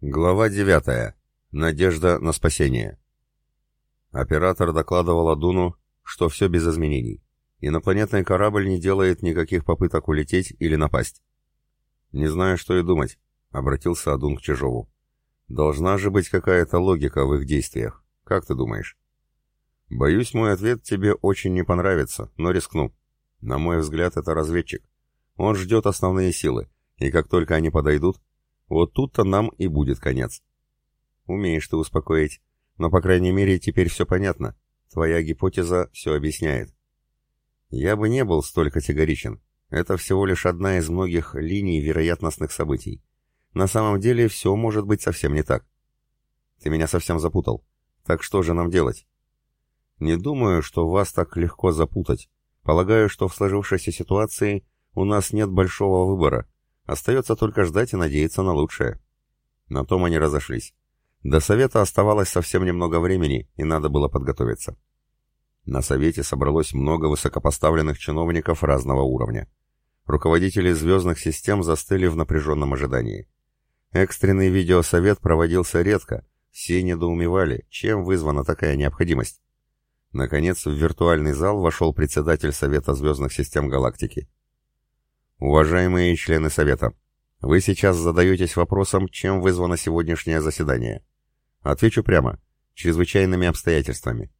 Глава 9. Надежда на спасение. Оператор докладывал Адуну, что все без изменений. Инопланетный корабль не делает никаких попыток улететь или напасть. «Не знаю, что и думать», — обратился Адун к Чижову. «Должна же быть какая-то логика в их действиях. Как ты думаешь?» «Боюсь, мой ответ тебе очень не понравится, но рискну. На мой взгляд, это разведчик. Он ждет основные силы, и как только они подойдут, вот тут-то нам и будет конец. Умеешь ты успокоить, но, по крайней мере, теперь все понятно. Твоя гипотеза все объясняет. Я бы не был столь категоричен. Это всего лишь одна из многих линий вероятностных событий. На самом деле все может быть совсем не так. Ты меня совсем запутал. Так что же нам делать? Не думаю, что вас так легко запутать. Полагаю, что в сложившейся ситуации у нас нет большого выбора, Остается только ждать и надеяться на лучшее. На том они разошлись. До совета оставалось совсем немного времени, и надо было подготовиться. На совете собралось много высокопоставленных чиновников разного уровня. Руководители звездных систем застыли в напряженном ожидании. Экстренный видеосовет проводился редко, все недоумевали, чем вызвана такая необходимость. Наконец, в виртуальный зал вошел председатель Совета звездных систем галактики. Уважаемые члены Совета, вы сейчас задаетесь вопросом, чем вызвано сегодняшнее заседание. Отвечу прямо. Чрезвычайными обстоятельствами.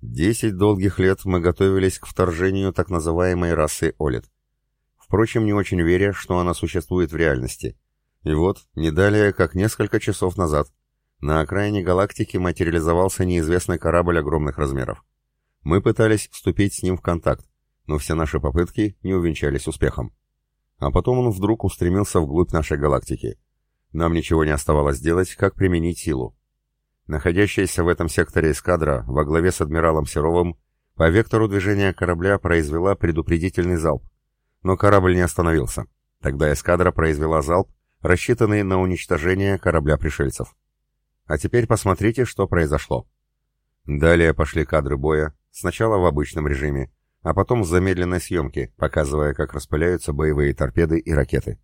Десять долгих лет мы готовились к вторжению так называемой расы Олит. Впрочем, не очень веря, что она существует в реальности. И вот, не далее, как несколько часов назад, на окраине галактики материализовался неизвестный корабль огромных размеров. Мы пытались вступить с ним в контакт, но все наши попытки не увенчались успехом. А потом он вдруг устремился вглубь нашей галактики. Нам ничего не оставалось делать, как применить силу. Находящаяся в этом секторе эскадра во главе с адмиралом Серовым по вектору движения корабля произвела предупредительный залп. Но корабль не остановился. Тогда эскадра произвела залп, рассчитанный на уничтожение корабля пришельцев. А теперь посмотрите, что произошло. Далее пошли кадры боя, сначала в обычном режиме, а потом в замедленной съемке, показывая, как распыляются боевые торпеды и ракеты.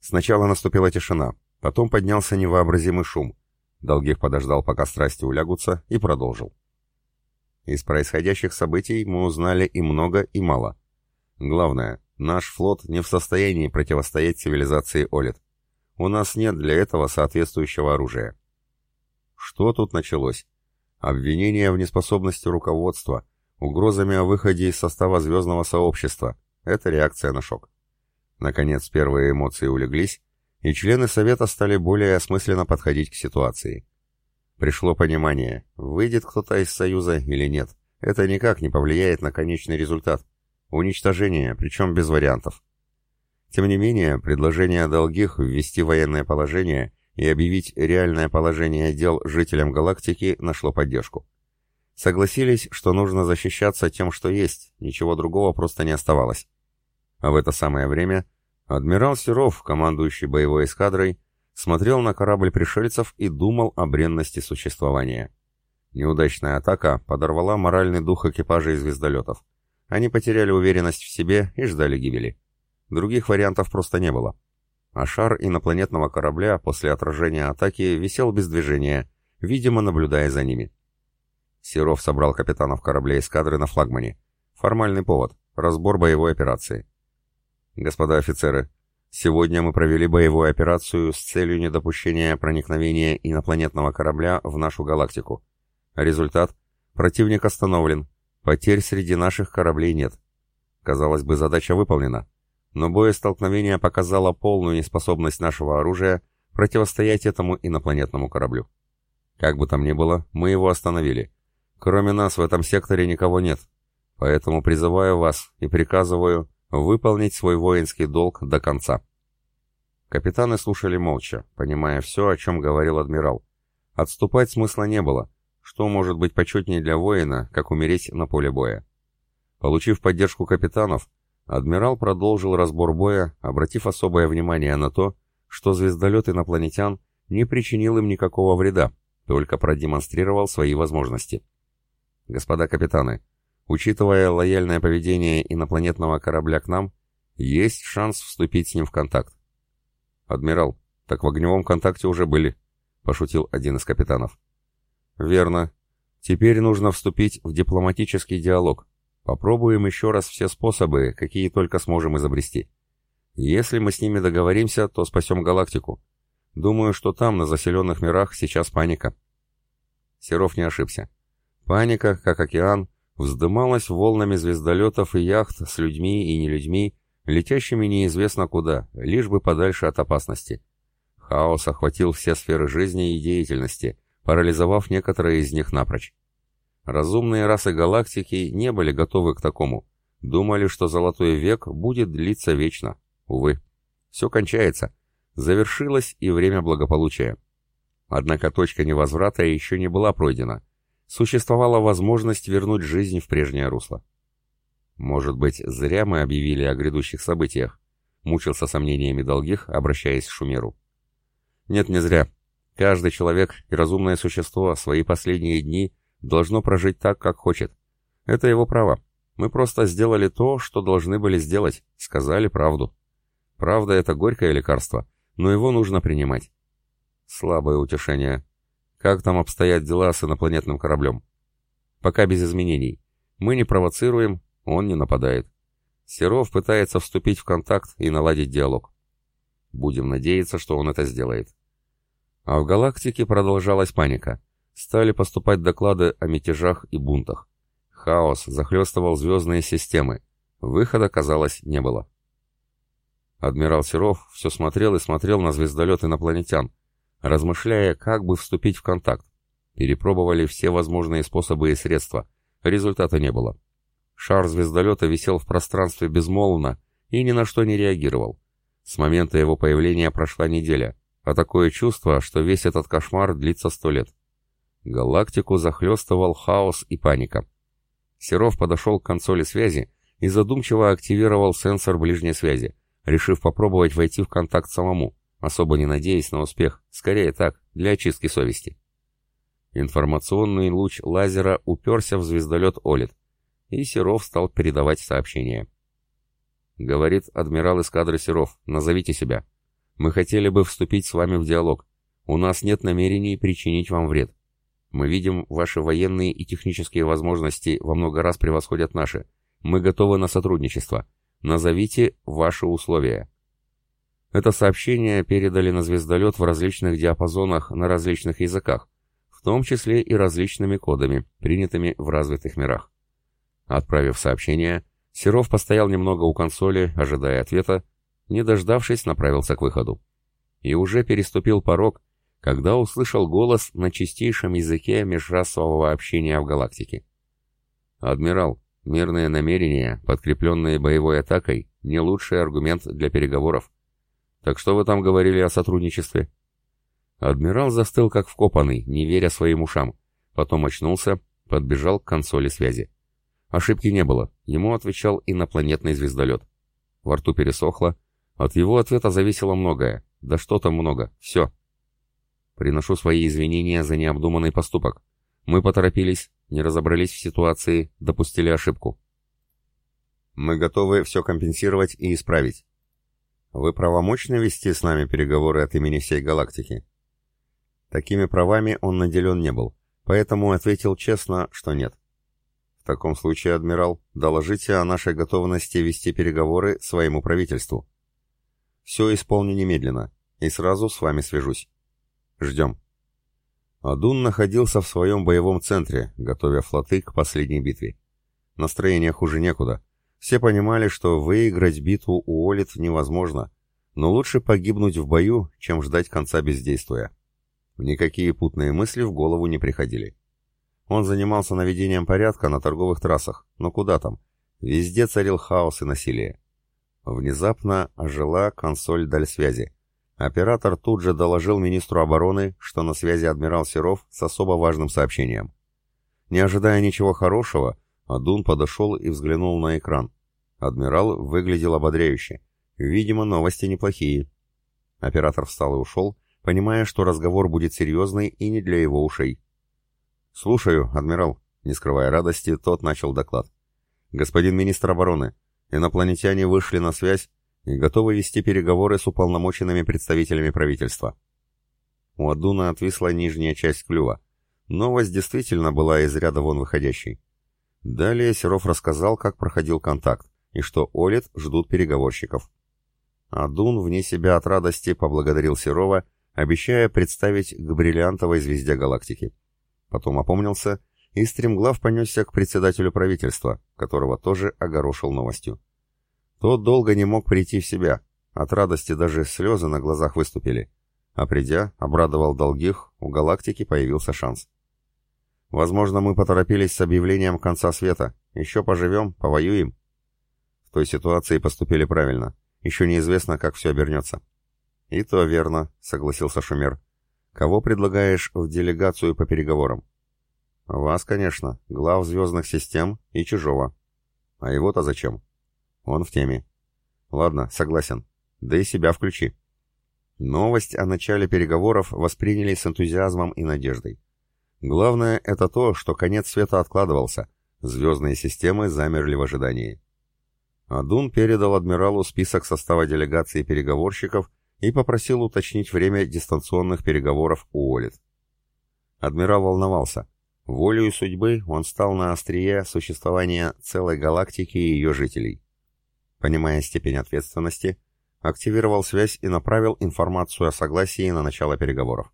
Сначала наступила тишина, потом поднялся невообразимый шум. Долгих подождал, пока страсти улягутся, и продолжил. Из происходящих событий мы узнали и много, и мало. Главное, наш флот не в состоянии противостоять цивилизации Олит. У нас нет для этого соответствующего оружия. Что тут началось? Обвинение в неспособности руководства, угрозами о выходе из состава звездного сообщества. Это реакция на шок. Наконец, первые эмоции улеглись, и члены Совета стали более осмысленно подходить к ситуации. Пришло понимание, выйдет кто-то из Союза или нет. Это никак не повлияет на конечный результат. Уничтожение, причем без вариантов. Тем не менее, предложение долгих ввести военное положение и объявить реальное положение дел жителям галактики нашло поддержку. Согласились, что нужно защищаться тем, что есть, ничего другого просто не оставалось. А в это самое время адмирал Серов, командующий боевой эскадрой, смотрел на корабль пришельцев и думал о бренности существования. Неудачная атака подорвала моральный дух экипажа и звездолетов. Они потеряли уверенность в себе и ждали гибели. Других вариантов просто не было. А шар инопланетного корабля после отражения атаки висел без движения, видимо, наблюдая за ними. Серов собрал капитанов кораблей эскадры на флагмане. Формальный повод. Разбор боевой операции. Господа офицеры, сегодня мы провели боевую операцию с целью недопущения проникновения инопланетного корабля в нашу галактику. Результат. Противник остановлен. Потерь среди наших кораблей нет. Казалось бы, задача выполнена. Но боестолкновение показало полную неспособность нашего оружия противостоять этому инопланетному кораблю. Как бы там ни было, мы его остановили. Кроме нас в этом секторе никого нет. Поэтому призываю вас и приказываю выполнить свой воинский долг до конца. Капитаны слушали молча, понимая все, о чем говорил адмирал. Отступать смысла не было. Что может быть почетнее для воина, как умереть на поле боя? Получив поддержку капитанов, адмирал продолжил разбор боя, обратив особое внимание на то, что звездолет инопланетян не причинил им никакого вреда, только продемонстрировал свои возможности. Господа капитаны, учитывая лояльное поведение инопланетного корабля к нам, есть шанс вступить с ним в контакт. Адмирал, Так в огневом контакте уже были, пошутил один из капитанов. Верно. Теперь нужно вступить в дипломатический диалог. Попробуем еще раз все способы, какие только сможем изобрести. Если мы с ними договоримся, то спасем галактику. Думаю, что там, на заселенных мирах, сейчас паника. Серов не ошибся. Паника, как океан, вздымалась волнами звездолетов и яхт с людьми и нелюдьми, летящими неизвестно куда, лишь бы подальше от опасности. Хаос охватил все сферы жизни и деятельности, парализовав некоторые из них напрочь. Разумные расы галактики не были готовы к такому. Думали, что золотой век будет длиться вечно. Увы, все кончается. Завершилось и время благополучия. Однако точка невозврата еще не была пройдена. Существовала возможность вернуть жизнь в прежнее русло. Может быть, зря мы объявили о грядущих событиях? Мучился сомнениями долгих, обращаясь к Шумеру. Нет, не зря. Каждый человек и разумное существо свои последние дни должно прожить так, как хочет. Это его право. Мы просто сделали то, что должны были сделать, сказали правду. Правда — это горькое лекарство, но его нужно принимать. Слабое утешение. Как там обстоят дела с инопланетным кораблем? Пока без изменений. Мы не провоцируем, он не нападает. Серов пытается вступить в контакт и наладить диалог. Будем надеяться, что он это сделает. А в галактике продолжалась паника. Стали поступать доклады о мятежах и бунтах. Хаос захлестывал звездные системы. Выхода, казалось, не было. Адмирал Серов все смотрел и смотрел на звездолет инопланетян, размышляя, как бы вступить в контакт. Перепробовали все возможные способы и средства. Результата не было. Шар звездолета висел в пространстве безмолвно и ни на что не реагировал. С момента его появления прошла неделя, а такое чувство, что весь этот кошмар длится сто лет. Галактику захлестывал хаос и паника. Серов подошел к консоли связи и задумчиво активировал сенсор ближней связи, решив попробовать войти в контакт самому, особо не надеясь на успех, скорее так, для очистки совести. Информационный луч лазера уперся в звездолет Олит, и Серов стал передавать сообщение. Говорит адмирал эскадры Серов, назовите себя. Мы хотели бы вступить с вами в диалог. У нас нет намерений причинить вам вред. Мы видим, ваши военные и технические возможности во много раз превосходят наши. Мы готовы на сотрудничество. Назовите ваши условия. Это сообщение передали на звездолет в различных диапазонах на различных языках, в том числе и различными кодами, принятыми в развитых мирах. Отправив сообщение, Серов постоял немного у консоли, ожидая ответа, не дождавшись, направился к выходу. И уже переступил порог, когда услышал голос на чистейшем языке межрасового общения в галактике. «Адмирал, мирные намерения, подкрепленные боевой атакой, не лучший аргумент для переговоров. Так что вы там говорили о сотрудничестве?» Адмирал застыл как вкопанный, не веря своим ушам. Потом очнулся, подбежал к консоли связи. Ошибки не было, ему отвечал инопланетный звездолет. Во рту пересохло, от его ответа зависело многое, да что там много, все. Приношу свои извинения за необдуманный поступок. Мы поторопились, не разобрались в ситуации, допустили ошибку. Мы готовы все компенсировать и исправить. Вы правомочны вести с нами переговоры от имени всей галактики? Такими правами он наделен не был, поэтому ответил честно, что нет. В таком случае, адмирал, доложите о нашей готовности вести переговоры своему правительству. Все исполню немедленно, и сразу с вами свяжусь. Ждем. Адун находился в своем боевом центре, готовя флоты к последней битве. Настроение хуже некуда. Все понимали, что выиграть битву у Олит невозможно, но лучше погибнуть в бою, чем ждать конца бездействия. Никакие путные мысли в голову не приходили. Он занимался наведением порядка на торговых трассах, но куда там? Везде царил хаос и насилие. Внезапно ожила консоль дальсвязи. Оператор тут же доложил министру обороны, что на связи адмирал Серов с особо важным сообщением. Не ожидая ничего хорошего, Адун подошел и взглянул на экран. Адмирал выглядел ободряюще. Видимо, новости неплохие. Оператор встал и ушел, понимая, что разговор будет серьезный и не для его ушей. «Слушаю, адмирал», — не скрывая радости, тот начал доклад. «Господин министр обороны, инопланетяне вышли на связь и готовы вести переговоры с уполномоченными представителями правительства. У Адуна отвисла нижняя часть клюва. Новость действительно была из ряда вон выходящей. Далее Серов рассказал, как проходил контакт, и что Олит ждут переговорщиков. Адун вне себя от радости поблагодарил Серова, обещая представить к бриллиантовой звезде галактики. Потом опомнился и стремглав понесся к председателю правительства, которого тоже огорошил новостью. Тот долго не мог прийти в себя, от радости даже слезы на глазах выступили, а придя, обрадовал долгих, у галактики появился шанс. Возможно, мы поторопились с объявлением конца света, еще поживем, повоюем. В той ситуации поступили правильно, еще неизвестно, как все обернется. «И то верно», — согласился Шумер. «Кого предлагаешь в делегацию по переговорам?» «Вас, конечно, глав звездных систем и Чужого». «А его-то зачем?» «Он в теме». «Ладно, согласен. Да и себя включи». Новость о начале переговоров восприняли с энтузиазмом и надеждой. Главное — это то, что конец света откладывался. Звездные системы замерли в ожидании. Адун передал адмиралу список состава делегации переговорщиков и попросил уточнить время дистанционных переговоров у Олит. Адмирал волновался. Волею судьбы он стал на острие существования целой галактики и ее жителей. Понимая степень ответственности, активировал связь и направил информацию о согласии на начало переговоров.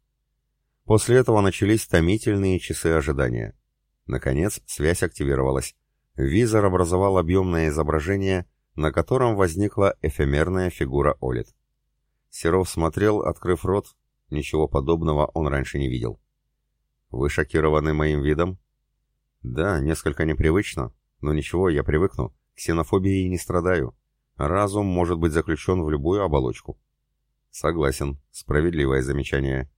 После этого начались томительные часы ожидания. Наконец, связь активировалась. Визор образовал объемное изображение, на котором возникла эфемерная фигура Олит. Серов смотрел, открыв рот. Ничего подобного он раньше не видел. «Вы шокированы моим видом?» «Да, несколько непривычно, но ничего, я привыкну. Ксенофобией не страдаю. Разум может быть заключен в любую оболочку». «Согласен. Справедливое замечание.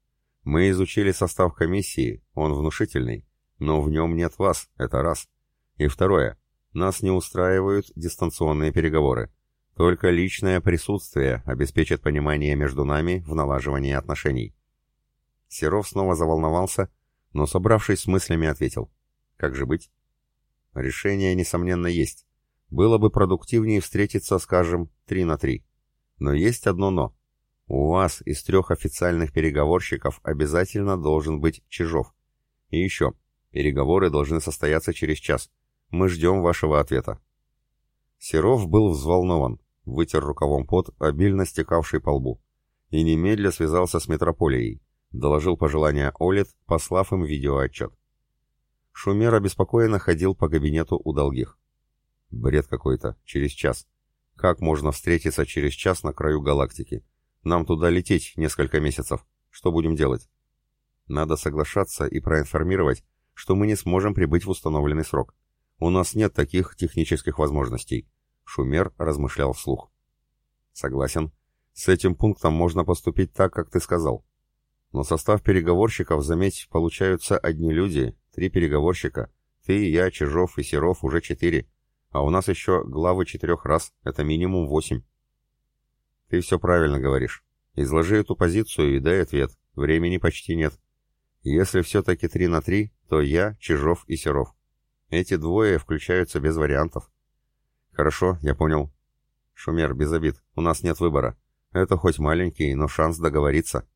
Мы изучили состав комиссии, он внушительный, но в нем нет вас, это раз. И второе. Нас не устраивают дистанционные переговоры. Только личное присутствие обеспечит понимание между нами в налаживании отношений. Серов снова заволновался, но, собравшись с мыслями, ответил. Как же быть? Решение, несомненно, есть. Было бы продуктивнее встретиться, скажем, три на три. Но есть одно «но». У вас из трех официальных переговорщиков обязательно должен быть Чижов. И еще, переговоры должны состояться через час. Мы ждем вашего ответа. Серов был взволнован вытер рукавом пот, обильно стекавший по лбу, и немедля связался с метрополией, доложил пожелания Олит, послав им видеоотчет. Шумер обеспокоенно ходил по кабинету у долгих. Бред какой-то, через час. Как можно встретиться через час на краю галактики? Нам туда лететь несколько месяцев. Что будем делать? Надо соглашаться и проинформировать, что мы не сможем прибыть в установленный срок. У нас нет таких технических возможностей. Шумер размышлял вслух. Согласен. С этим пунктом можно поступить так, как ты сказал. Но состав переговорщиков, заметь, получаются одни люди, три переговорщика. Ты, я, Чижов и Серов уже четыре. А у нас еще главы четырех раз, это минимум восемь. Ты все правильно говоришь. Изложи эту позицию и дай ответ. Времени почти нет. Если все-таки три на три, то я, Чижов и Серов. Эти двое включаются без вариантов. «Хорошо, я понял». «Шумер, без обид, у нас нет выбора. Это хоть маленький, но шанс договориться».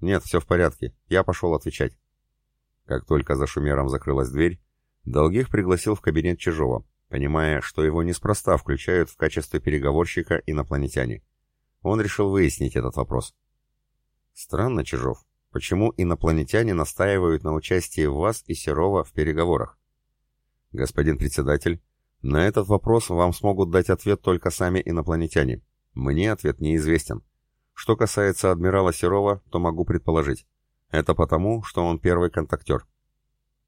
«Нет, все в порядке, я пошел отвечать». Как только за Шумером закрылась дверь, Долгих пригласил в кабинет Чижова, понимая, что его неспроста включают в качестве переговорщика инопланетяне. Он решил выяснить этот вопрос. «Странно, Чижов, почему инопланетяне настаивают на участии вас и Серова в переговорах?» «Господин председатель, на этот вопрос вам смогут дать ответ только сами инопланетяне. Мне ответ неизвестен. Что касается адмирала Серова, то могу предположить. Это потому, что он первый контактер.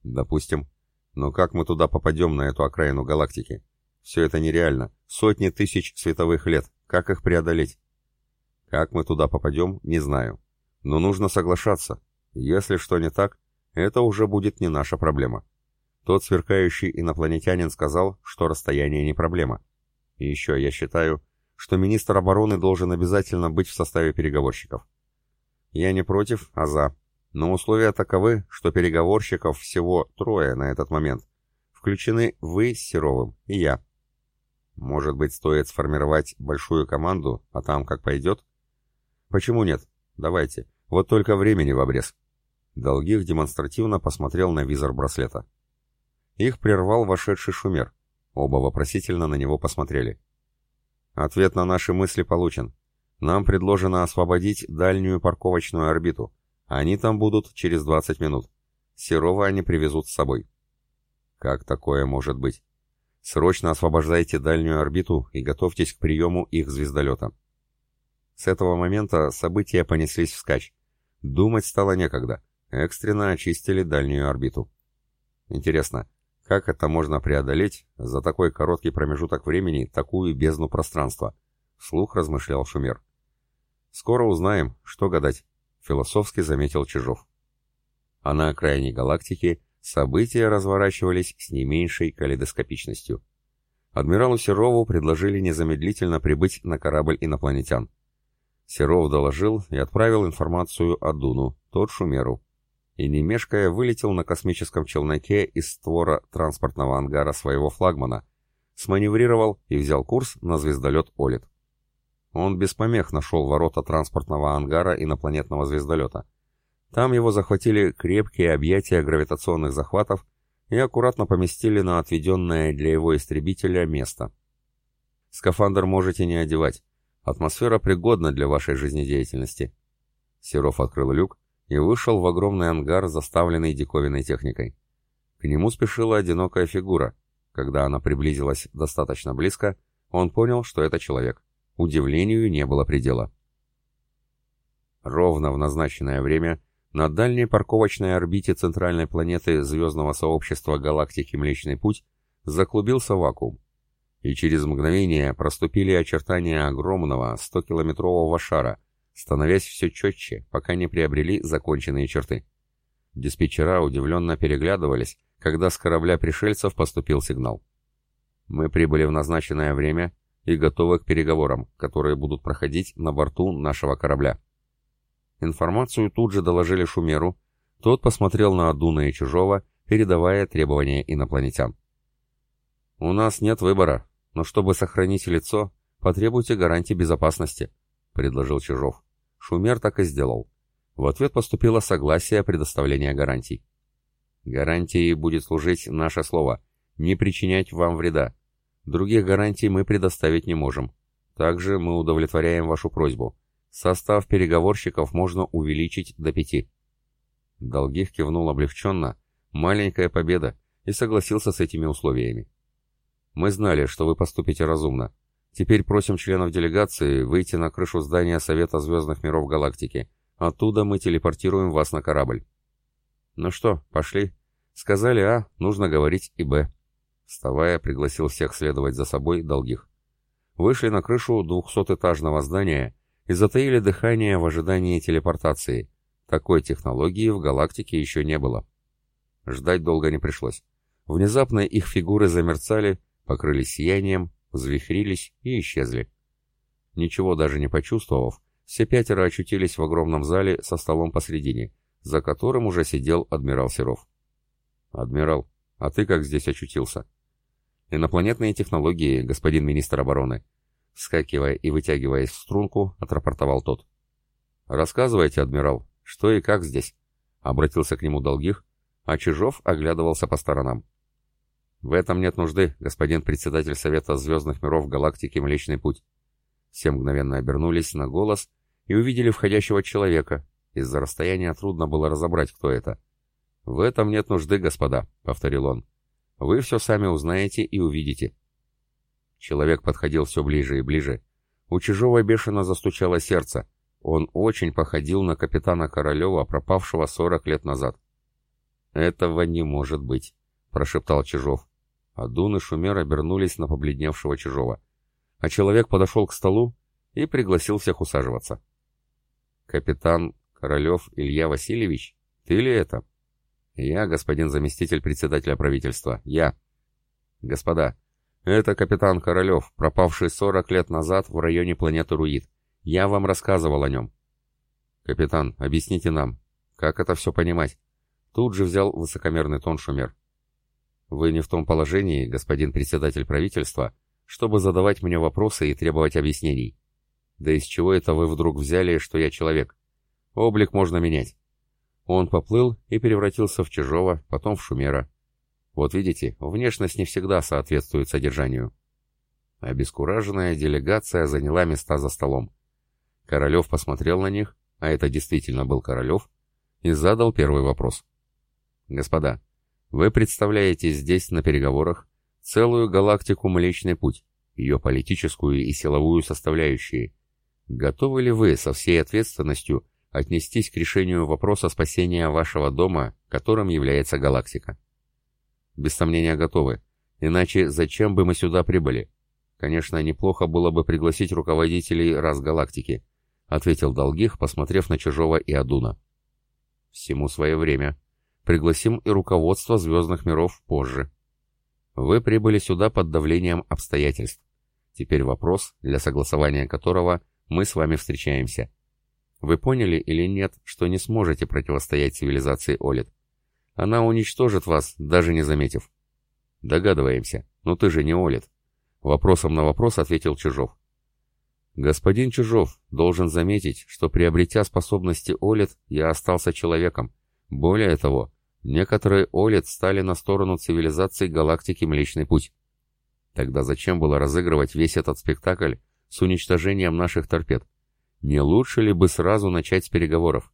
Допустим. Но как мы туда попадем, на эту окраину галактики? Все это нереально. Сотни тысяч световых лет. Как их преодолеть? Как мы туда попадем, не знаю. Но нужно соглашаться. Если что не так, это уже будет не наша проблема. Тот сверкающий инопланетянин сказал, что расстояние не проблема. И еще я считаю, что министр обороны должен обязательно быть в составе переговорщиков. Я не против, а за. Но условия таковы, что переговорщиков всего трое на этот момент. Включены вы с Серовым и я. Может быть, стоит сформировать большую команду, а там как пойдет? Почему нет? Давайте. Вот только времени в обрез. Долгих демонстративно посмотрел на визор браслета. Их прервал вошедший шумер. Оба вопросительно на него посмотрели. Ответ на наши мысли получен. Нам предложено освободить дальнюю парковочную орбиту. Они там будут через 20 минут. Серова они привезут с собой. Как такое может быть? Срочно освобождайте дальнюю орбиту и готовьтесь к приему их звездолета. С этого момента события понеслись вскачь. Думать стало некогда. Экстренно очистили дальнюю орбиту. Интересно, как это можно преодолеть за такой короткий промежуток времени, такую бездну пространства? Вслух размышлял Шумер. Скоро узнаем, что гадать, философски заметил Чижов. А на окраине галактики события разворачивались с не меньшей калейдоскопичностью. Адмиралу Серову предложили незамедлительно прибыть на корабль инопланетян. Серов доложил и отправил информацию о Дуну, тот Шумеру. И не мешкая вылетел на космическом челноке из створа транспортного ангара своего флагмана, сманеврировал и взял курс на звездолет «Олит». Он без помех нашел ворота транспортного ангара инопланетного звездолета. Там его захватили крепкие объятия гравитационных захватов и аккуратно поместили на отведенное для его истребителя место. Скафандр можете не одевать, Атмосфера пригодна для вашей жизнедеятельности. Серов открыл люк и вышел в огромный ангар, заставленный диковинной техникой. К нему спешила одинокая фигура. Когда она приблизилась достаточно близко, он понял, что это человек. Удивлению не было предела. Ровно в назначенное время на дальней парковочной орбите центральной планеты звездного сообщества галактики Млечный Путь заклубился вакуум и через мгновение проступили очертания огромного 100-километрового шара, становясь все четче, пока не приобрели законченные черты. Диспетчера удивленно переглядывались, когда с корабля пришельцев поступил сигнал. «Мы прибыли в назначенное время и готовы к переговорам, которые будут проходить на борту нашего корабля». Информацию тут же доложили Шумеру, тот посмотрел на Адуна и Чужого, передавая требования инопланетян. «У нас нет выбора», но чтобы сохранить лицо, потребуйте гарантии безопасности», — предложил Чижов. Шумер так и сделал. В ответ поступило согласие предоставления гарантий. «Гарантией будет служить наше слово — не причинять вам вреда. Других гарантий мы предоставить не можем. Также мы удовлетворяем вашу просьбу. Состав переговорщиков можно увеличить до пяти». Долгих кивнул облегченно. Маленькая победа, и согласился с этими условиями. Мы знали, что вы поступите разумно. Теперь просим членов делегации выйти на крышу здания Совета Звездных Миров Галактики. Оттуда мы телепортируем вас на корабль. Ну что, пошли? Сказали А, нужно говорить и Б. Вставая, пригласил всех следовать за собой долгих. Вышли на крышу двухсотэтажного здания и затаили дыхание в ожидании телепортации. Такой технологии в галактике еще не было. Ждать долго не пришлось. Внезапно их фигуры замерцали, покрылись сиянием, взвихрились и исчезли. Ничего даже не почувствовав, все пятеро очутились в огромном зале со столом посредине, за которым уже сидел адмирал Серов. «Адмирал, а ты как здесь очутился?» «Инопланетные технологии, господин министр обороны», вскакивая и вытягиваясь в струнку, отрапортовал тот. «Рассказывайте, адмирал, что и как здесь?» Обратился к нему Долгих, а Чижов оглядывался по сторонам. В этом нет нужды, господин председатель Совета Звездных Миров Галактики Млечный Путь. Все мгновенно обернулись на голос и увидели входящего человека. Из-за расстояния трудно было разобрать, кто это. «В этом нет нужды, господа», — повторил он. «Вы все сами узнаете и увидите». Человек подходил все ближе и ближе. У Чижова бешено застучало сердце. Он очень походил на капитана Королева, пропавшего сорок лет назад. «Этого не может быть», — прошептал Чижов. А Дун и Шумер обернулись на побледневшего чужого. А человек подошел к столу и пригласил всех усаживаться. «Капитан Королев Илья Васильевич, ты ли это?» «Я, господин заместитель председателя правительства, я». «Господа, это капитан Королев, пропавший 40 лет назад в районе планеты Руид. Я вам рассказывал о нем». «Капитан, объясните нам, как это все понимать?» Тут же взял высокомерный тон Шумер. Вы не в том положении, господин председатель правительства, чтобы задавать мне вопросы и требовать объяснений. Да из чего это вы вдруг взяли, что я человек? Облик можно менять. Он поплыл и превратился в чужого, потом в шумера. Вот видите, внешность не всегда соответствует содержанию. Обескураженная делегация заняла места за столом. Королев посмотрел на них, а это действительно был Королев, и задал первый вопрос. «Господа, вы представляете здесь на переговорах целую галактику Млечный Путь, ее политическую и силовую составляющие. Готовы ли вы со всей ответственностью отнестись к решению вопроса спасения вашего дома, которым является галактика? Без сомнения готовы. Иначе зачем бы мы сюда прибыли? Конечно, неплохо было бы пригласить руководителей раз галактики, ответил Долгих, посмотрев на Чужого и Адуна. Всему свое время. Пригласим и руководство звездных миров позже. Вы прибыли сюда под давлением обстоятельств. Теперь вопрос, для согласования которого мы с вами встречаемся. Вы поняли или нет, что не сможете противостоять цивилизации Олит? Она уничтожит вас, даже не заметив. Догадываемся, но ты же не Олит. Вопросом на вопрос ответил Чужов. Господин Чужов должен заметить, что приобретя способности Олит, я остался человеком. Более того, некоторые Олит стали на сторону цивилизации галактики Млечный Путь. Тогда зачем было разыгрывать весь этот спектакль с уничтожением наших торпед? Не лучше ли бы сразу начать с переговоров?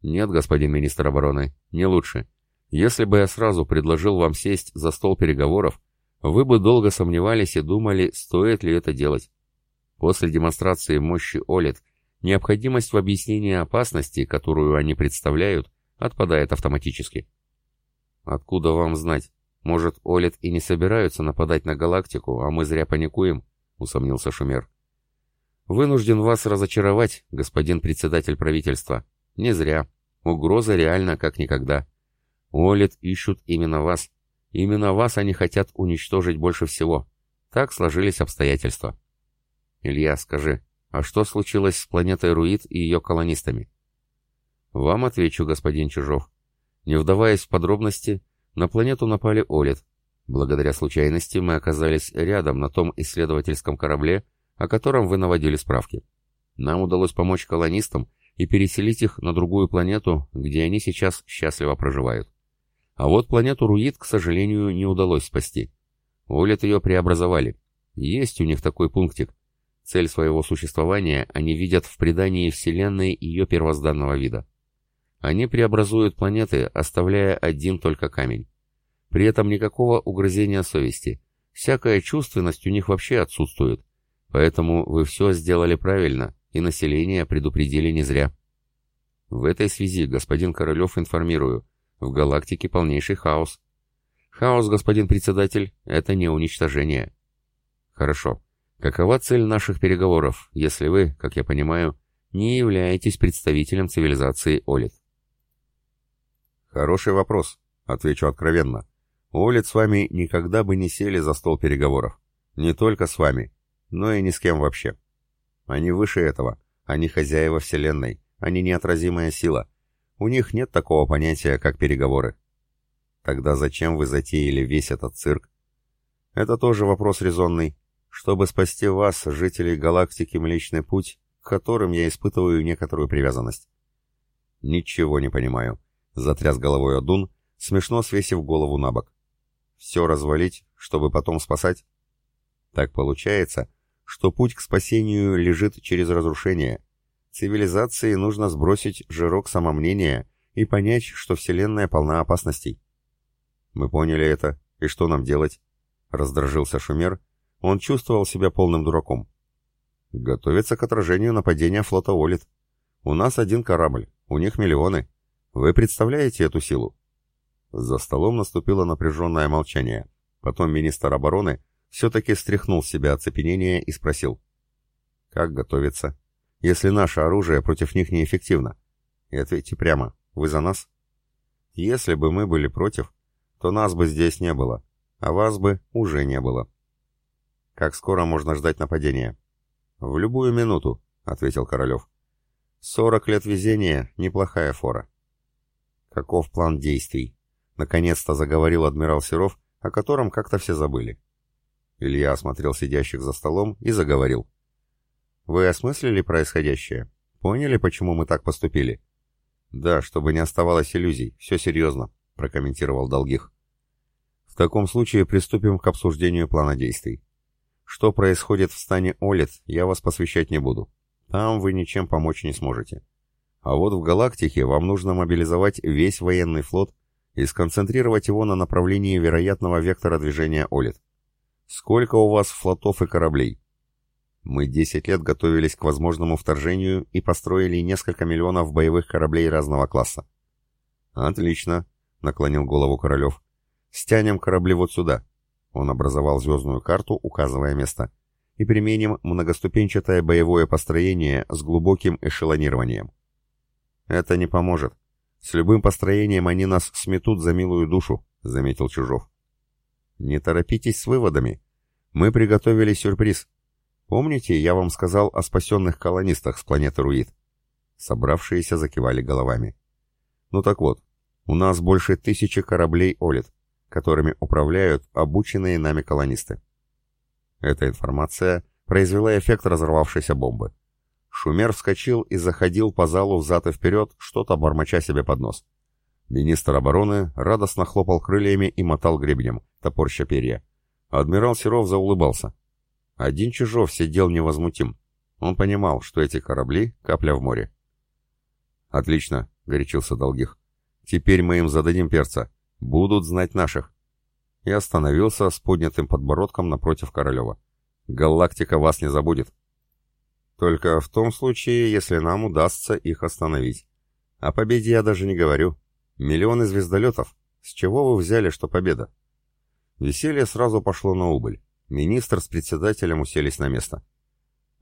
Нет, господин министр обороны, не лучше. Если бы я сразу предложил вам сесть за стол переговоров, вы бы долго сомневались и думали, стоит ли это делать. После демонстрации мощи ОЛЕД необходимость в объяснении опасности, которую они представляют, отпадает автоматически. Откуда вам знать? Может, ОЛЕД и не собираются нападать на галактику, а мы зря паникуем? Усомнился Шумер. Вынужден вас разочаровать, господин председатель правительства. Не зря. Угроза реальна как никогда. Олит ищут именно вас. Именно вас они хотят уничтожить больше всего. Так сложились обстоятельства. Илья, скажи, а что случилось с планетой Руид и ее колонистами? Вам отвечу, господин Чужов. Не вдаваясь в подробности, на планету напали Олит. Благодаря случайности мы оказались рядом на том исследовательском корабле, о котором вы наводили справки. Нам удалось помочь колонистам и переселить их на другую планету, где они сейчас счастливо проживают. А вот планету Руид, к сожалению, не удалось спасти. Олет ее преобразовали. Есть у них такой пунктик. Цель своего существования они видят в предании Вселенной ее первозданного вида. Они преобразуют планеты, оставляя один только камень. При этом никакого угрызения совести. Всякая чувственность у них вообще отсутствует. Поэтому вы все сделали правильно, и население предупредили не зря. В этой связи, господин Королев, информирую, в галактике полнейший хаос. Хаос, господин председатель, это не уничтожение. Хорошо. Какова цель наших переговоров, если вы, как я понимаю, не являетесь представителем цивилизации Олит? Хороший вопрос, отвечу откровенно. Олит с вами никогда бы не сели за стол переговоров. Не только с вами, но и ни с кем вообще. Они выше этого, они хозяева Вселенной, они неотразимая сила. У них нет такого понятия, как переговоры. Тогда зачем вы затеяли весь этот цирк? Это тоже вопрос резонный. Чтобы спасти вас, жителей галактики Млечный Путь, к которым я испытываю некоторую привязанность. Ничего не понимаю. Затряс головой Адун, смешно свесив голову на бок. Все развалить, чтобы потом спасать? Так получается, что путь к спасению лежит через разрушение. Цивилизации нужно сбросить жирок самомнения и понять, что Вселенная полна опасностей. Мы поняли это, и что нам делать? Раздражился Шумер, он чувствовал себя полным дураком. Готовится к отражению нападения флота Олит. У нас один корабль, у них миллионы. Вы представляете эту силу? За столом наступило напряженное молчание. Потом министр обороны все-таки стряхнул с себя оцепенение и спросил. «Как готовиться? Если наше оружие против них неэффективно? И ответьте прямо, вы за нас?» «Если бы мы были против, то нас бы здесь не было, а вас бы уже не было». «Как скоро можно ждать нападения?» «В любую минуту», — ответил Королев. «Сорок лет везения — неплохая фора». «Каков план действий?» — наконец-то заговорил адмирал Серов, о котором как-то все забыли. Илья осмотрел сидящих за столом и заговорил. «Вы осмыслили происходящее? Поняли, почему мы так поступили?» «Да, чтобы не оставалось иллюзий. Все серьезно», — прокомментировал Долгих. «В таком случае приступим к обсуждению плана действий. Что происходит в стане Олит, я вас посвящать не буду. Там вы ничем помочь не сможете. А вот в галактике вам нужно мобилизовать весь военный флот и сконцентрировать его на направлении вероятного вектора движения Олит. Сколько у вас флотов и кораблей? Мы 10 лет готовились к возможному вторжению и построили несколько миллионов боевых кораблей разного класса. Отлично, наклонил голову Королев. Стянем корабли вот сюда. Он образовал звездную карту, указывая место. И применим многоступенчатое боевое построение с глубоким эшелонированием. Это не поможет. С любым построением они нас сметут за милую душу, заметил Чужов. Не торопитесь с выводами. Мы приготовили сюрприз. Помните, я вам сказал о спасенных колонистах с планеты Руид? Собравшиеся закивали головами. Ну так вот, у нас больше тысячи кораблей Олит, которыми управляют обученные нами колонисты. Эта информация произвела эффект разорвавшейся бомбы. Шумер вскочил и заходил по залу взад и вперед, что-то бормоча себе под нос. Министр обороны радостно хлопал крыльями и мотал гребнем, топорща перья. Адмирал Серов заулыбался. Один Чужов сидел невозмутим. Он понимал, что эти корабли — капля в море. «Отлично», — горячился Долгих. «Теперь мы им зададим перца. Будут знать наших». И остановился с поднятым подбородком напротив Королева. «Галактика вас не забудет». «Только в том случае, если нам удастся их остановить. О победе я даже не говорю. Миллионы звездолетов. С чего вы взяли, что победа?» Веселье сразу пошло на убыль. Министр с председателем уселись на место.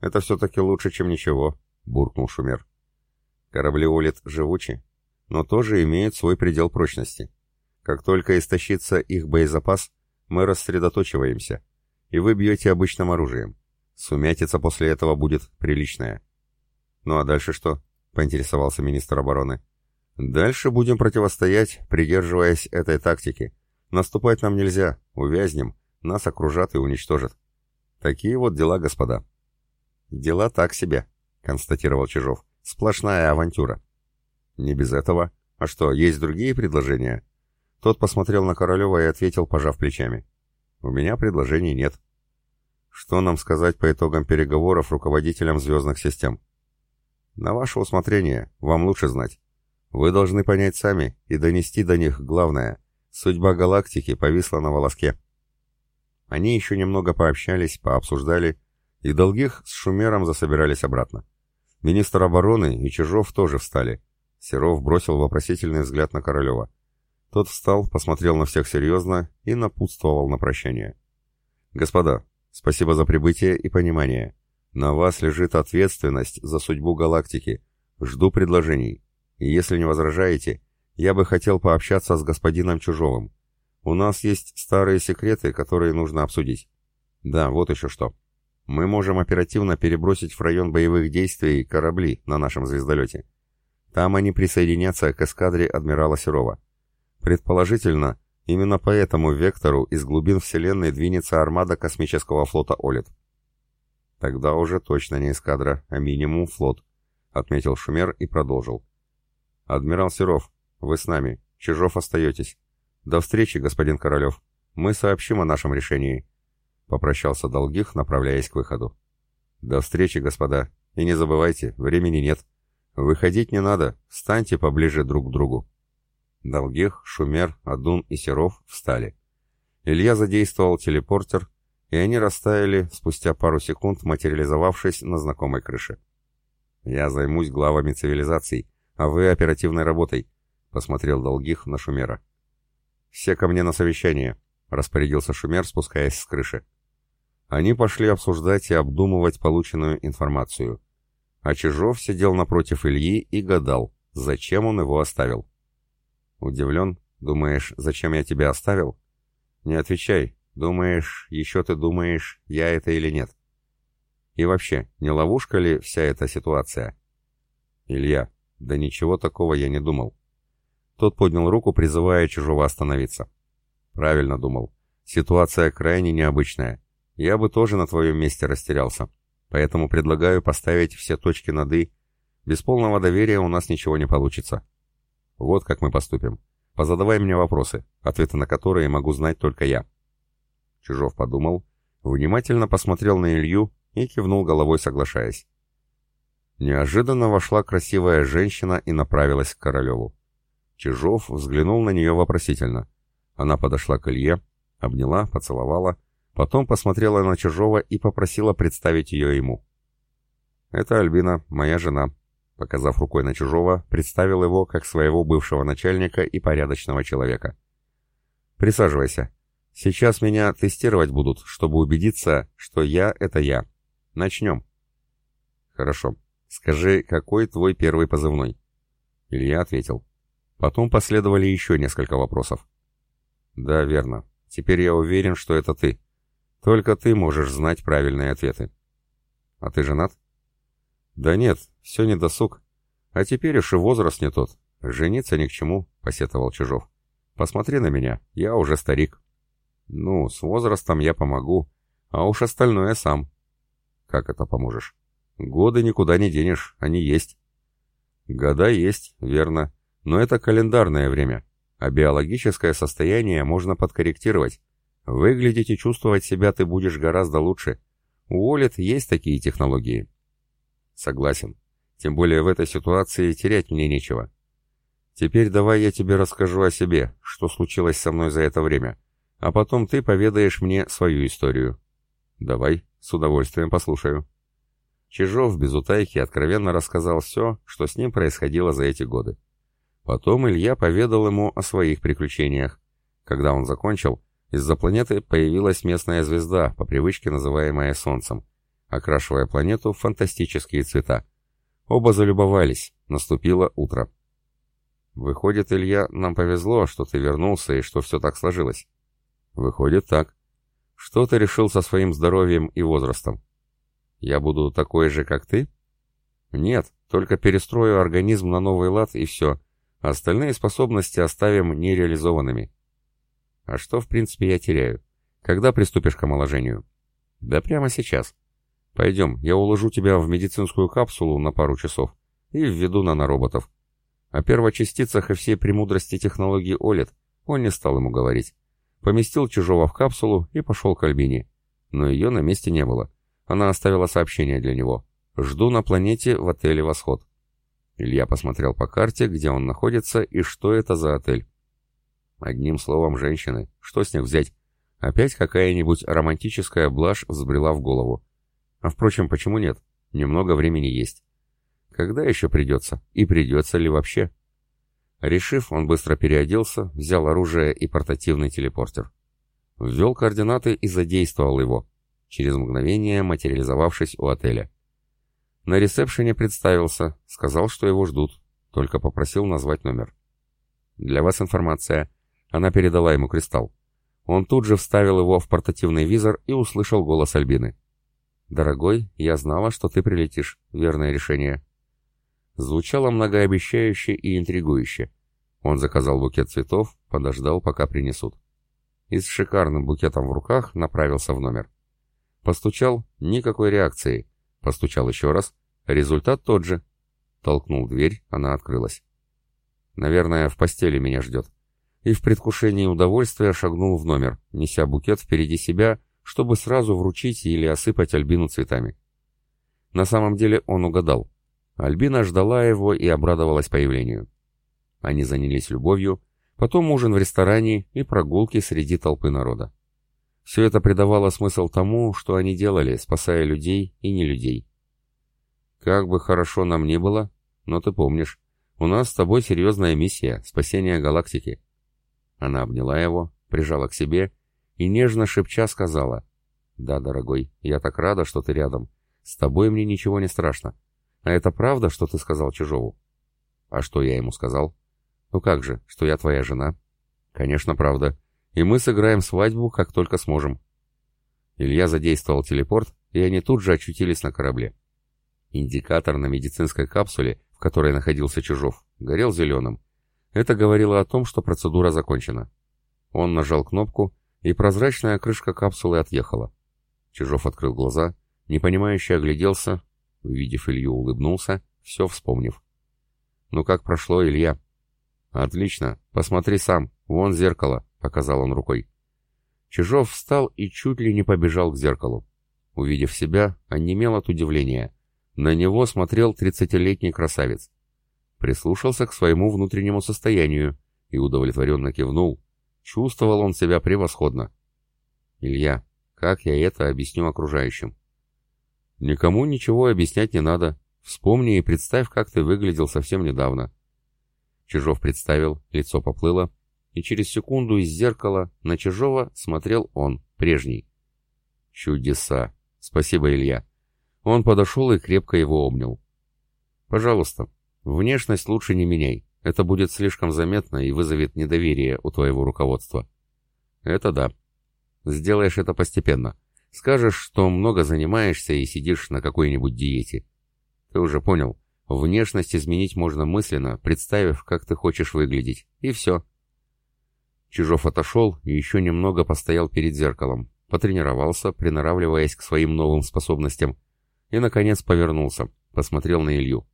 «Это все-таки лучше, чем ничего», — буркнул Шумер. «Корабли Олит живучи, но тоже имеют свой предел прочности. Как только истощится их боезапас, мы рассредоточиваемся, и вы бьете обычным оружием. Сумятица после этого будет приличная». «Ну а дальше что?» — поинтересовался министр обороны. «Дальше будем противостоять, придерживаясь этой тактики. Наступать нам нельзя, увязнем, нас окружат и уничтожат. Такие вот дела, господа. Дела так себе, констатировал Чижов. Сплошная авантюра. Не без этого. А что, есть другие предложения? Тот посмотрел на Королева и ответил, пожав плечами. У меня предложений нет. Что нам сказать по итогам переговоров руководителям звездных систем? На ваше усмотрение, вам лучше знать. Вы должны понять сами и донести до них главное. Судьба галактики повисла на волоске. Они еще немного пообщались, пообсуждали, и Долгих с Шумером засобирались обратно. Министр обороны и Чижов тоже встали. Серов бросил вопросительный взгляд на Королева. Тот встал, посмотрел на всех серьезно и напутствовал на прощание. «Господа, спасибо за прибытие и понимание. На вас лежит ответственность за судьбу галактики. Жду предложений. И если не возражаете, я бы хотел пообщаться с господином Чужовым. У нас есть старые секреты, которые нужно обсудить. Да, вот еще что. Мы можем оперативно перебросить в район боевых действий корабли на нашем звездолете. Там они присоединятся к эскадре адмирала Серова. Предположительно, именно по этому вектору из глубин Вселенной двинется армада космического флота Олит. Тогда уже точно не эскадра, а минимум флот, отметил Шумер и продолжил. Адмирал Серов, вы с нами, Чижов остаетесь. «До встречи, господин Королев. Мы сообщим о нашем решении», — попрощался Долгих, направляясь к выходу. «До встречи, господа. И не забывайте, времени нет. Выходить не надо, встаньте поближе друг к другу». Долгих, Шумер, Адун и Серов встали. Илья задействовал телепортер, и они растаяли, спустя пару секунд материализовавшись на знакомой крыше. «Я займусь главами цивилизаций, а вы оперативной работой», — посмотрел Долгих на Шумера. «Все ко мне на совещание», — распорядился Шумер, спускаясь с крыши. Они пошли обсуждать и обдумывать полученную информацию. А Чижов сидел напротив Ильи и гадал, зачем он его оставил. «Удивлен? Думаешь, зачем я тебя оставил?» «Не отвечай. Думаешь, еще ты думаешь, я это или нет?» «И вообще, не ловушка ли вся эта ситуация?» «Илья, да ничего такого я не думал. Тот поднял руку, призывая чужого остановиться. Правильно думал. Ситуация крайне необычная. Я бы тоже на твоем месте растерялся. Поэтому предлагаю поставить все точки над «и». Без полного доверия у нас ничего не получится. Вот как мы поступим. Позадавай мне вопросы, ответы на которые могу знать только я. Чижов подумал, внимательно посмотрел на Илью и кивнул головой, соглашаясь. Неожиданно вошла красивая женщина и направилась к Королеву. Чижов взглянул на нее вопросительно. Она подошла к Илье, обняла, поцеловала, потом посмотрела на Чижова и попросила представить ее ему. «Это Альбина, моя жена», — показав рукой на Чижова, представил его как своего бывшего начальника и порядочного человека. «Присаживайся. Сейчас меня тестировать будут, чтобы убедиться, что я — это я. Начнем». «Хорошо. Скажи, какой твой первый позывной?» Илья ответил. Потом последовали еще несколько вопросов. «Да, верно. Теперь я уверен, что это ты. Только ты можешь знать правильные ответы». «А ты женат?» «Да нет, все не досуг. А теперь уж и возраст не тот. Жениться ни к чему», — посетовал Чижов. «Посмотри на меня, я уже старик». «Ну, с возрастом я помогу, а уж остальное сам». «Как это поможешь?» Годы никуда не денешь, они есть. Года есть, верно, но это календарное время, а биологическое состояние можно подкорректировать. Выглядеть и чувствовать себя ты будешь гораздо лучше. У Олит есть такие технологии. Согласен. Тем более в этой ситуации терять мне нечего. Теперь давай я тебе расскажу о себе, что случилось со мной за это время, а потом ты поведаешь мне свою историю. Давай, с удовольствием послушаю. Чижов без утайки откровенно рассказал все, что с ним происходило за эти годы. Потом Илья поведал ему о своих приключениях. Когда он закончил, из-за планеты появилась местная звезда, по привычке называемая Солнцем, окрашивая планету в фантастические цвета. Оба залюбовались, наступило утро. «Выходит, Илья, нам повезло, что ты вернулся и что все так сложилось». «Выходит, так. Что ты решил со своим здоровьем и возрастом?» Я буду такой же, как ты? Нет, только перестрою организм на новый лад и все. Остальные способности оставим нереализованными. А что, в принципе, я теряю? Когда приступишь к омоложению? Да прямо сейчас. Пойдем, я уложу тебя в медицинскую капсулу на пару часов и введу нанороботов. О первочастицах и всей премудрости технологии OLED он не стал ему говорить. Поместил чужого в капсулу и пошел к Альбине. Но ее на месте не было. Она оставила сообщение для него. «Жду на планете в отеле «Восход». Илья посмотрел по карте, где он находится и что это за отель. Одним словом, женщины. Что с них взять? Опять какая-нибудь романтическая блажь взбрела в голову. А впрочем, почему нет? Немного времени есть. Когда еще придется? И придется ли вообще? Решив, он быстро переоделся, взял оружие и портативный телепортер. Ввел координаты и задействовал его через мгновение материализовавшись у отеля. На ресепшене представился, сказал, что его ждут, только попросил назвать номер. «Для вас информация». Она передала ему кристалл. Он тут же вставил его в портативный визор и услышал голос Альбины. «Дорогой, я знала, что ты прилетишь. Верное решение». Звучало многообещающе и интригующе. Он заказал букет цветов, подождал, пока принесут. И с шикарным букетом в руках направился в номер. Постучал — никакой реакции. Постучал еще раз. Результат тот же. Толкнул дверь, она открылась. Наверное, в постели меня ждет. И в предвкушении удовольствия шагнул в номер, неся букет впереди себя, чтобы сразу вручить или осыпать Альбину цветами. На самом деле он угадал. Альбина ждала его и обрадовалась появлению. Они занялись любовью, потом ужин в ресторане и прогулки среди толпы народа. Все это придавало смысл тому, что они делали, спасая людей и не людей. Как бы хорошо нам ни было, но ты помнишь, у нас с тобой серьезная миссия — спасение галактики. Она обняла его, прижала к себе и нежно шепча сказала, «Да, дорогой, я так рада, что ты рядом. С тобой мне ничего не страшно. А это правда, что ты сказал Чижову?» «А что я ему сказал?» «Ну как же, что я твоя жена?» «Конечно, правда и мы сыграем свадьбу, как только сможем». Илья задействовал телепорт, и они тут же очутились на корабле. Индикатор на медицинской капсуле, в которой находился Чужов, горел зеленым. Это говорило о том, что процедура закончена. Он нажал кнопку, и прозрачная крышка капсулы отъехала. Чижов открыл глаза, непонимающе огляделся, увидев Илью, улыбнулся, все вспомнив. «Ну как прошло, Илья?» «Отлично, посмотри сам, вон зеркало», — показал он рукой. Чижов встал и чуть ли не побежал к зеркалу. Увидев себя, онемел от удивления. На него смотрел тридцатилетний красавец. Прислушался к своему внутреннему состоянию и удовлетворенно кивнул. Чувствовал он себя превосходно. «Илья, как я это объясню окружающим?» «Никому ничего объяснять не надо. Вспомни и представь, как ты выглядел совсем недавно». Чижов представил, лицо поплыло, и через секунду из зеркала на Чижова смотрел он, прежний. «Чудеса! Спасибо, Илья!» Он подошел и крепко его обнял. «Пожалуйста, внешность лучше не меняй. Это будет слишком заметно и вызовет недоверие у твоего руководства». «Это да. Сделаешь это постепенно. Скажешь, что много занимаешься и сидишь на какой-нибудь диете. Ты уже понял, внешность изменить можно мысленно, представив, как ты хочешь выглядеть. И все. Чижов отошел и еще немного постоял перед зеркалом, потренировался, приноравливаясь к своим новым способностям, и, наконец, повернулся, посмотрел на Илью.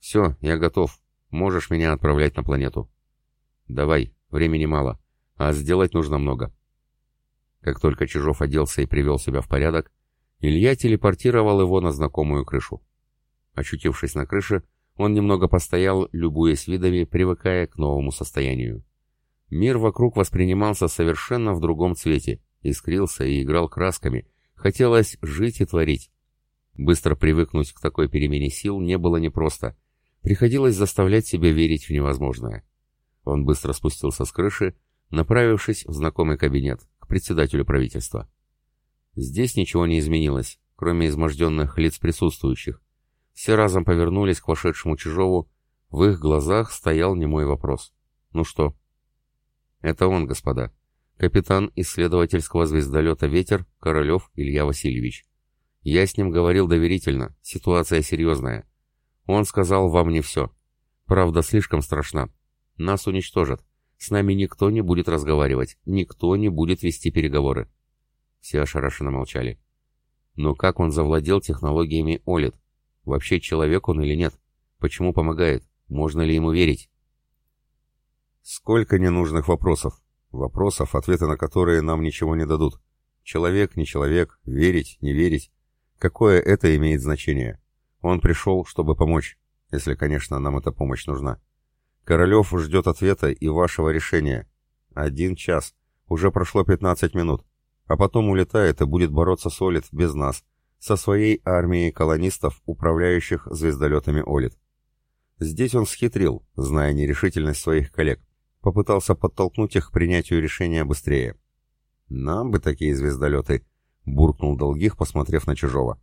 «Все, я готов. Можешь меня отправлять на планету». «Давай, времени мало, а сделать нужно много». Как только Чижов оделся и привел себя в порядок, Илья телепортировал его на знакомую крышу. Очутившись на крыше, он немного постоял, любуясь видами, привыкая к новому состоянию. Мир вокруг воспринимался совершенно в другом цвете, искрился и играл красками, хотелось жить и творить. Быстро привыкнуть к такой перемене сил не было непросто, приходилось заставлять себя верить в невозможное. Он быстро спустился с крыши, направившись в знакомый кабинет, к председателю правительства. Здесь ничего не изменилось, кроме изможденных лиц присутствующих. Все разом повернулись к вошедшему Чижову, в их глазах стоял немой вопрос. «Ну что?» Это он, господа. Капитан исследовательского звездолета «Ветер» Королев Илья Васильевич. Я с ним говорил доверительно, ситуация серьезная. Он сказал вам не все. Правда, слишком страшна. Нас уничтожат. С нами никто не будет разговаривать, никто не будет вести переговоры. Все ошарашенно молчали. Но как он завладел технологиями ОЛИД? Вообще человек он или нет? Почему помогает? Можно ли ему верить? Сколько ненужных вопросов. Вопросов, ответы на которые нам ничего не дадут. Человек, не человек, верить, не верить. Какое это имеет значение? Он пришел, чтобы помочь, если, конечно, нам эта помощь нужна. Королев ждет ответа и вашего решения. Один час. Уже прошло 15 минут. А потом улетает и будет бороться с Олит без нас, со своей армией колонистов, управляющих звездолетами Олит. Здесь он схитрил, зная нерешительность своих коллег. Попытался подтолкнуть их к принятию решения быстрее. «Нам бы такие звездолеты!» — буркнул Долгих, посмотрев на Чужого.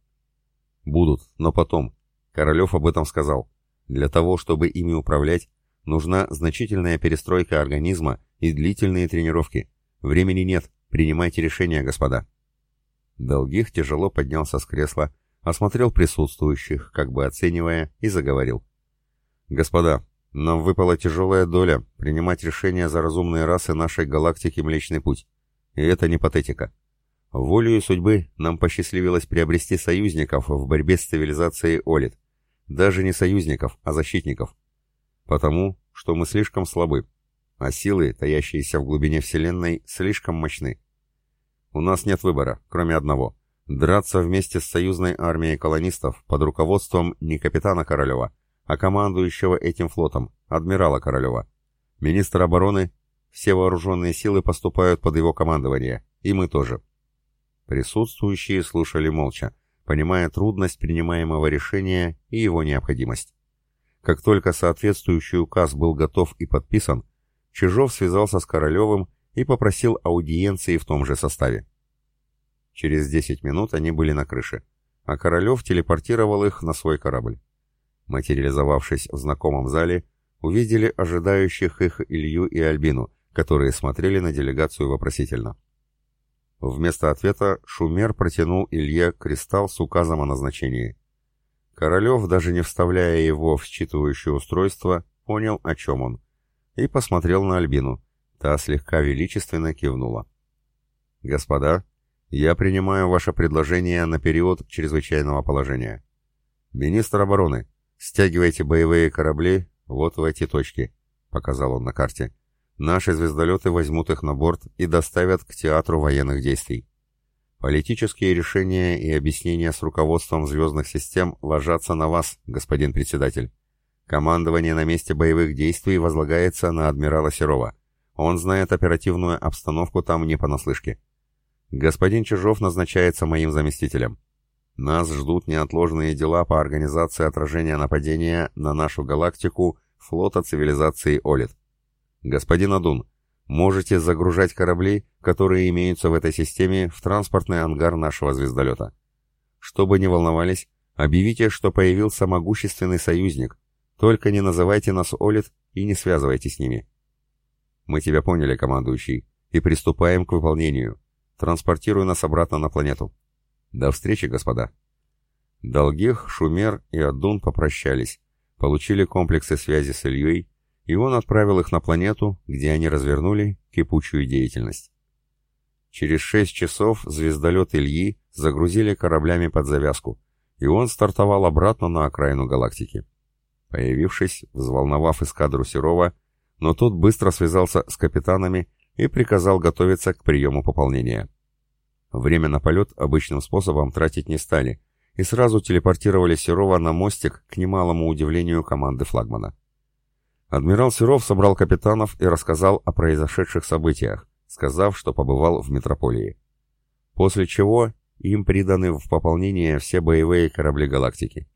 «Будут, но потом. Королев об этом сказал. Для того, чтобы ими управлять, нужна значительная перестройка организма и длительные тренировки. Времени нет. Принимайте решения, господа». Долгих тяжело поднялся с кресла, осмотрел присутствующих, как бы оценивая, и заговорил. «Господа, нам выпала тяжелая доля принимать решения за разумные расы нашей галактики Млечный Путь. И это не патетика. Волею судьбы нам посчастливилось приобрести союзников в борьбе с цивилизацией Олит. Даже не союзников, а защитников. Потому, что мы слишком слабы, а силы, таящиеся в глубине Вселенной, слишком мощны. У нас нет выбора, кроме одного – драться вместе с союзной армией колонистов под руководством не капитана Королева, а командующего этим флотом, адмирала Королева. Министр обороны, все вооруженные силы поступают под его командование, и мы тоже. Присутствующие слушали молча, понимая трудность принимаемого решения и его необходимость. Как только соответствующий указ был готов и подписан, Чижов связался с Королевым и попросил аудиенции в том же составе. Через 10 минут они были на крыше, а Королев телепортировал их на свой корабль материализовавшись в знакомом зале, увидели ожидающих их Илью и Альбину, которые смотрели на делегацию вопросительно. Вместо ответа Шумер протянул Илье кристалл с указом о назначении. Королев, даже не вставляя его в считывающее устройство, понял, о чем он, и посмотрел на Альбину. Та слегка величественно кивнула. «Господа, Я принимаю ваше предложение на период чрезвычайного положения. Министр обороны, стягивайте боевые корабли вот в эти точки, показал он на карте. Наши звездолеты возьмут их на борт и доставят к театру военных действий. Политические решения и объяснения с руководством звездных систем ложатся на вас, господин председатель. Командование на месте боевых действий возлагается на адмирала Серова. Он знает оперативную обстановку там не понаслышке. Господин Чижов назначается моим заместителем. Нас ждут неотложные дела по организации отражения нападения на нашу галактику флота цивилизации Олит. Господин Адун, можете загружать корабли, которые имеются в этой системе, в транспортный ангар нашего звездолета. Чтобы не волновались, объявите, что появился могущественный союзник. Только не называйте нас Олит и не связывайте с ними. Мы тебя поняли, командующий, и приступаем к выполнению. Транспортируй нас обратно на планету. До встречи, господа. Долгих, Шумер и Адун попрощались, получили комплексы связи с Ильей, и он отправил их на планету, где они развернули кипучую деятельность. Через шесть часов звездолет Ильи загрузили кораблями под завязку, и он стартовал обратно на окраину галактики. Появившись, взволновав эскадру Серова, но тот быстро связался с капитанами и приказал готовиться к приему пополнения. Время на полет обычным способом тратить не стали, и сразу телепортировали Серова на мостик к немалому удивлению команды флагмана. Адмирал Серов собрал капитанов и рассказал о произошедших событиях, сказав, что побывал в метрополии. После чего им приданы в пополнение все боевые корабли галактики.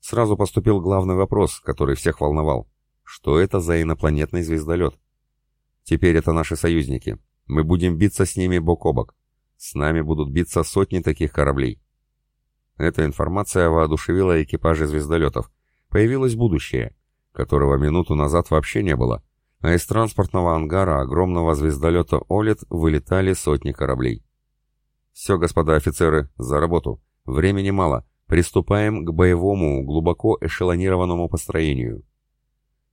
Сразу поступил главный вопрос, который всех волновал. Что это за инопланетный звездолет? Теперь это наши союзники. Мы будем биться с ними бок о бок. С нами будут биться сотни таких кораблей. Эта информация воодушевила экипажи звездолетов. Появилось будущее — которого минуту назад вообще не было, а из транспортного ангара огромного звездолета «Олит» вылетали сотни кораблей. «Все, господа офицеры, за работу. Времени мало. Приступаем к боевому, глубоко эшелонированному построению».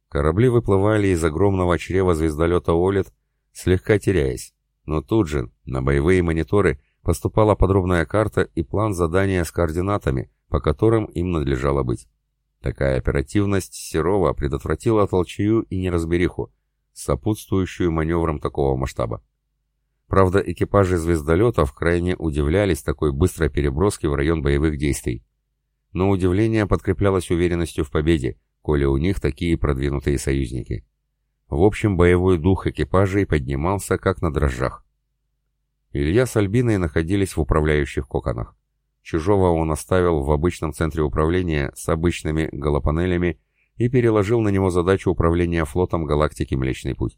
Корабли выплывали из огромного чрева звездолета «Олит», слегка теряясь, но тут же на боевые мониторы поступала подробная карта и план задания с координатами, по которым им надлежало быть. Такая оперативность Серова предотвратила толчью и неразбериху, сопутствующую маневрам такого масштаба. Правда, экипажи звездолетов крайне удивлялись такой быстрой переброске в район боевых действий. Но удивление подкреплялось уверенностью в победе, коли у них такие продвинутые союзники. В общем, боевой дух экипажей поднимался как на дрожжах. Илья с Альбиной находились в управляющих коконах. Чужого он оставил в обычном центре управления с обычными голопанелями и переложил на него задачу управления флотом галактики Млечный Путь.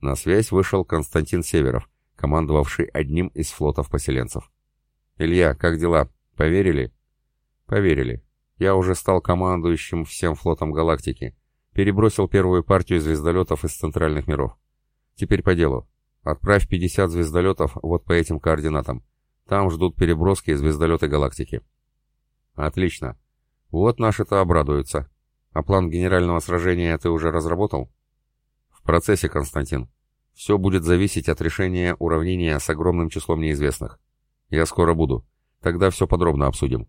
На связь вышел Константин Северов, командовавший одним из флотов поселенцев. «Илья, как дела? Поверили?» «Поверили. Я уже стал командующим всем флотом галактики. Перебросил первую партию звездолетов из центральных миров. Теперь по делу. Отправь 50 звездолетов вот по этим координатам. Там ждут переброски звездолеты галактики. Отлично. Вот наши-то обрадуются. А план генерального сражения ты уже разработал? В процессе, Константин. Все будет зависеть от решения уравнения с огромным числом неизвестных. Я скоро буду. Тогда все подробно обсудим.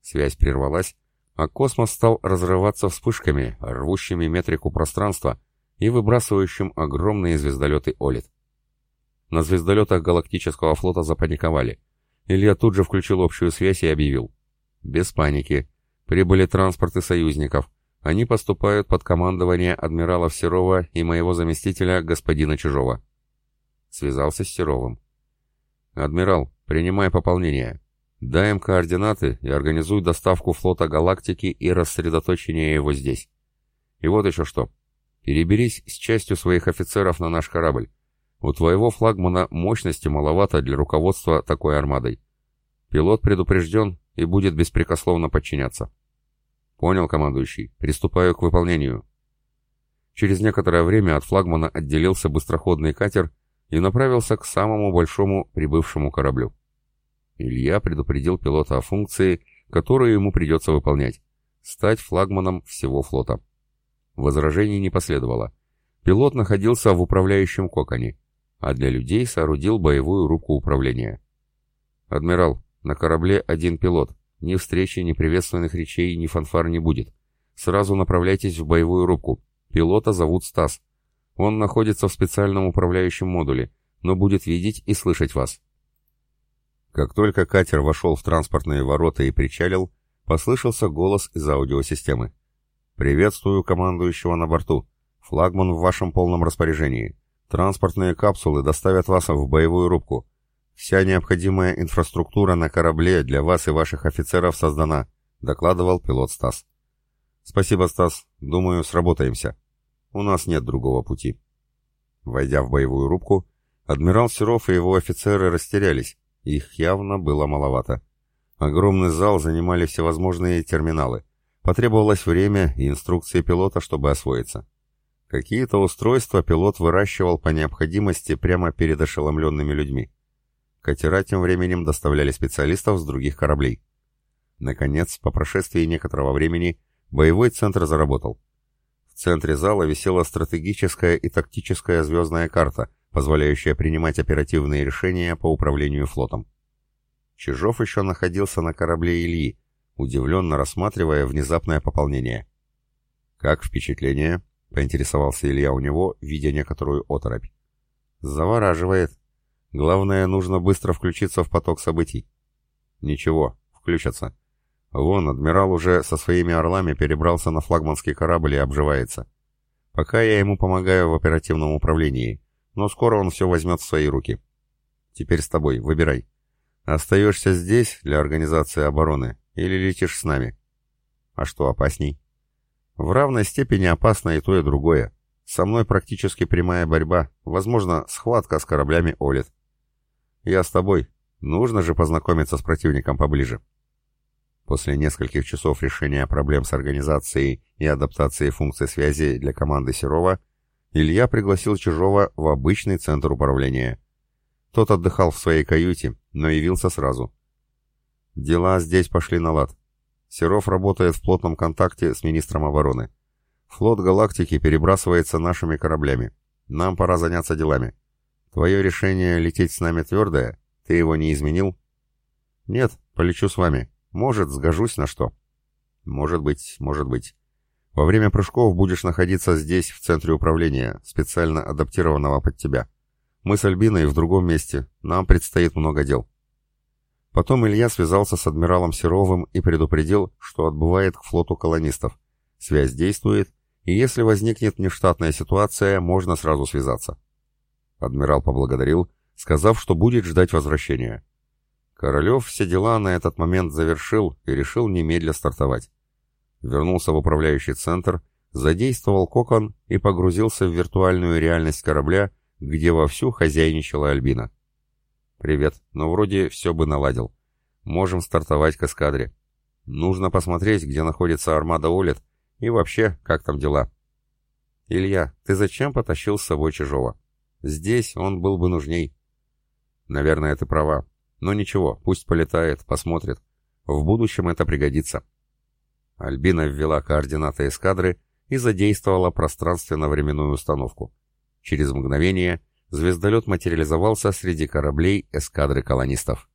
Связь прервалась, а космос стал разрываться вспышками, рвущими метрику пространства и выбрасывающим огромные звездолеты Олит. На звездолетах галактического флота запаниковали. Илья тут же включил общую связь и объявил. Без паники. Прибыли транспорты союзников. Они поступают под командование адмирала Серова и моего заместителя господина Чижова. Связался с Серовым. «Адмирал, принимай пополнение. Дай им координаты и организуй доставку флота галактики и рассредоточение его здесь. И вот еще что. Переберись с частью своих офицеров на наш корабль. У твоего флагмана мощности маловато для руководства такой армадой. Пилот предупрежден и будет беспрекословно подчиняться. Понял, командующий. Приступаю к выполнению. Через некоторое время от флагмана отделился быстроходный катер и направился к самому большому прибывшему кораблю. Илья предупредил пилота о функции, которую ему придется выполнять — стать флагманом всего флота. Возражений не последовало. Пилот находился в управляющем коконе — а для людей соорудил боевую рубку управления. «Адмирал, на корабле один пилот. Ни встречи, ни приветственных речей, ни фанфар не будет. Сразу направляйтесь в боевую рубку. Пилота зовут Стас. Он находится в специальном управляющем модуле, но будет видеть и слышать вас». Как только катер вошел в транспортные ворота и причалил, послышался голос из аудиосистемы. «Приветствую командующего на борту. Флагман в вашем полном распоряжении. Транспортные капсулы доставят вас в боевую рубку. Вся необходимая инфраструктура на корабле для вас и ваших офицеров создана», — докладывал пилот Стас. «Спасибо, Стас. Думаю, сработаемся. У нас нет другого пути». Войдя в боевую рубку, адмирал Серов и его офицеры растерялись. Их явно было маловато. Огромный зал занимали всевозможные терминалы. Потребовалось время и инструкции пилота, чтобы освоиться. Какие-то устройства пилот выращивал по необходимости прямо перед ошеломленными людьми. Катера тем временем доставляли специалистов с других кораблей. Наконец, по прошествии некоторого времени, боевой центр заработал. В центре зала висела стратегическая и тактическая звездная карта, позволяющая принимать оперативные решения по управлению флотом. Чижов еще находился на корабле Ильи, удивленно рассматривая внезапное пополнение. «Как впечатление?» — поинтересовался Илья у него, видя некоторую оторопь. «Завораживает. Главное, нужно быстро включиться в поток событий». «Ничего, включатся. Вон, адмирал уже со своими орлами перебрался на флагманский корабль и обживается. Пока я ему помогаю в оперативном управлении, но скоро он все возьмет в свои руки. Теперь с тобой, выбирай». Остаешься здесь для организации обороны или летишь с нами? А что опасней? В равной степени опасно и то, и другое. Со мной практически прямая борьба, возможно, схватка с кораблями Олит. Я с тобой. Нужно же познакомиться с противником поближе. После нескольких часов решения проблем с организацией и адаптацией функций связи для команды Серова, Илья пригласил Чижова в обычный центр управления – тот отдыхал в своей каюте, но явился сразу. Дела здесь пошли на лад. Серов работает в плотном контакте с министром обороны. Флот галактики перебрасывается нашими кораблями. Нам пора заняться делами. Твое решение лететь с нами твердое? Ты его не изменил? Нет, полечу с вами. Может, сгожусь на что? Может быть, может быть. Во время прыжков будешь находиться здесь, в центре управления, специально адаптированного под тебя. Мы с Альбиной в другом месте, нам предстоит много дел. Потом Илья связался с адмиралом Серовым и предупредил, что отбывает к флоту колонистов. Связь действует, и если возникнет нештатная ситуация, можно сразу связаться. Адмирал поблагодарил, сказав, что будет ждать возвращения. Королев все дела на этот момент завершил и решил немедля стартовать. Вернулся в управляющий центр, задействовал кокон и погрузился в виртуальную реальность корабля, где вовсю хозяйничала Альбина. «Привет, ну вроде все бы наладил. Можем стартовать к эскадре. Нужно посмотреть, где находится армада Олет, и вообще, как там дела». «Илья, ты зачем потащил с собой Чижова? Здесь он был бы нужней». «Наверное, ты права. Но ничего, пусть полетает, посмотрит. В будущем это пригодится». Альбина ввела координаты эскадры и задействовала пространственно-временную установку. Через мгновение звездолет материализовался среди кораблей эскадры колонистов.